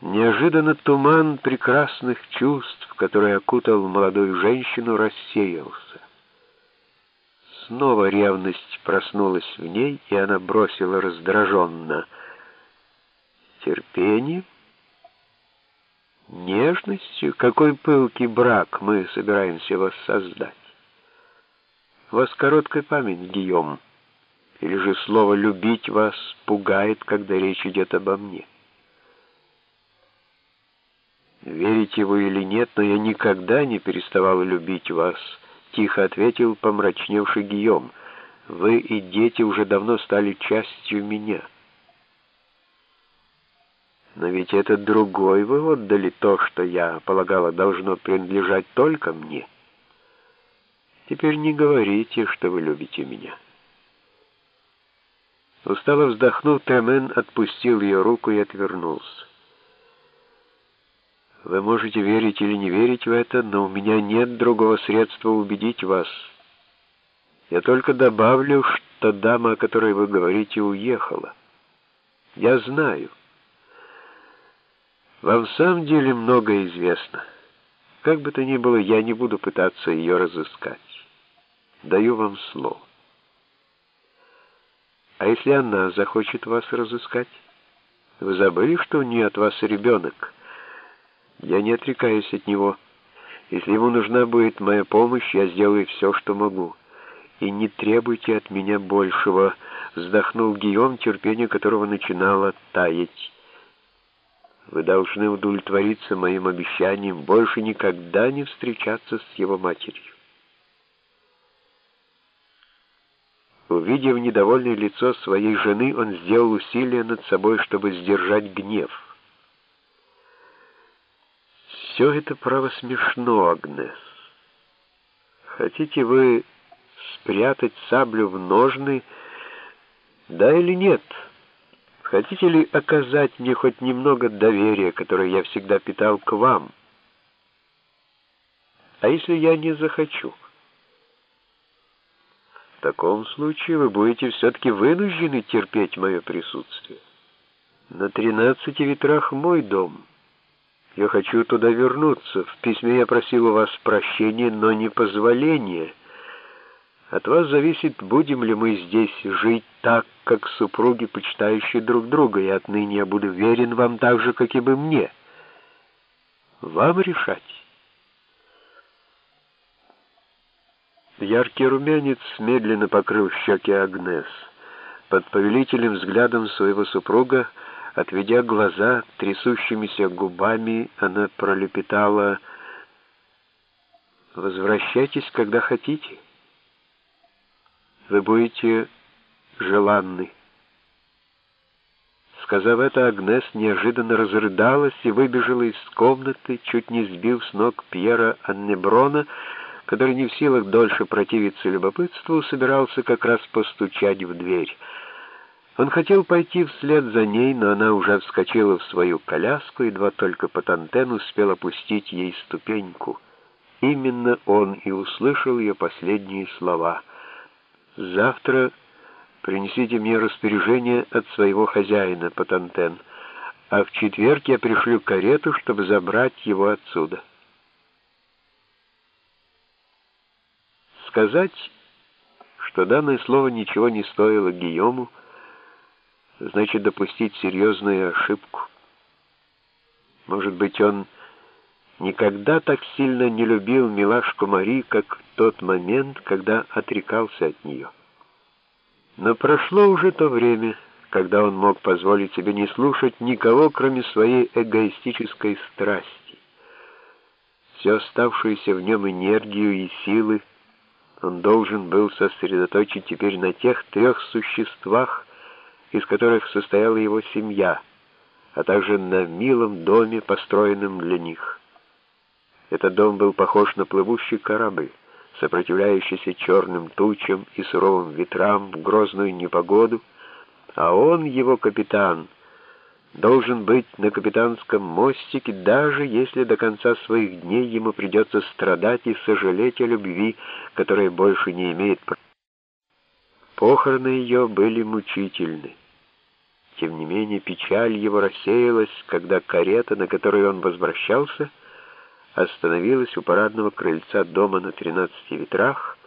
Неожиданно туман прекрасных чувств, который окутал молодую женщину, рассеялся. Снова ревность проснулась в ней, и она бросила раздраженно. «Терпение? Нежностью? Какой пылкий брак мы собираемся воссоздать? Вас короткая память, Гийом, или же слово «любить» вас пугает, когда речь идет обо мне?» «Верите вы или нет, но я никогда не переставал любить вас», — тихо ответил помрачневший Гийом. «Вы и дети уже давно стали частью меня». «Но ведь это другой вы отдали то, что я полагала должно принадлежать только мне. Теперь не говорите, что вы любите меня». Устало вздохнув, Тремен отпустил ее руку и отвернулся. Вы можете верить или не верить в это, но у меня нет другого средства убедить вас. Я только добавлю, что дама, о которой вы говорите, уехала. Я знаю. Вам в самом деле многое известно. Как бы то ни было, я не буду пытаться ее разыскать. Даю вам слово. А если она захочет вас разыскать? Вы забыли, что у нее от вас ребенок? Я не отрекаюсь от него. Если ему нужна будет моя помощь, я сделаю все, что могу. И не требуйте от меня большего, вздохнул Гийом, терпение которого начинало таять. Вы должны удовлетвориться моим обещанием больше никогда не встречаться с его матерью. Увидев недовольное лицо своей жены, он сделал усилие над собой, чтобы сдержать гнев. Все это право смешно, Агнес. Хотите вы спрятать саблю в ножны, да или нет? Хотите ли оказать мне хоть немного доверия, которое я всегда питал к вам? А если я не захочу? В таком случае вы будете все-таки вынуждены терпеть мое присутствие. На тринадцати ветрах мой дом — я хочу туда вернуться. В письме я просил у вас прощения, но не позволения. От вас зависит, будем ли мы здесь жить так, как супруги, почитающие друг друга, и отныне я буду верен вам так же, как и бы мне. Вам решать. Яркий румянец медленно покрыл щеки Агнес. Под повелительным взглядом своего супруга Отведя глаза, трясущимися губами, она пролепетала «Возвращайтесь, когда хотите. Вы будете желанны». Сказав это, Агнес неожиданно разрыдалась и выбежала из комнаты, чуть не сбив с ног Пьера Аннеброна, который не в силах дольше противиться любопытству, собирался как раз постучать в дверь. Он хотел пойти вслед за ней, но она уже вскочила в свою коляску, едва только Патантен успел опустить ей ступеньку. Именно он и услышал ее последние слова. «Завтра принесите мне распоряжение от своего хозяина, Патантен, а в четверг я пришлю карету, чтобы забрать его отсюда». Сказать, что данное слово ничего не стоило Гийому, значит допустить серьезную ошибку. Может быть, он никогда так сильно не любил милашку Мари, как в тот момент, когда отрекался от нее. Но прошло уже то время, когда он мог позволить себе не слушать никого, кроме своей эгоистической страсти. Всю оставшуюся в нем энергию и силы он должен был сосредоточить теперь на тех трех существах, из которых состояла его семья, а также на милом доме, построенном для них. Этот дом был похож на плывущий корабль, сопротивляющийся черным тучам и суровым ветрам в грозную непогоду, а он, его капитан, должен быть на капитанском мостике, даже если до конца своих дней ему придется страдать и сожалеть о любви, которая больше не имеет права. Похороны ее были мучительны. Тем не менее, печаль его рассеялась, когда карета, на которой он возвращался, остановилась у парадного крыльца дома на тринадцати ветрах,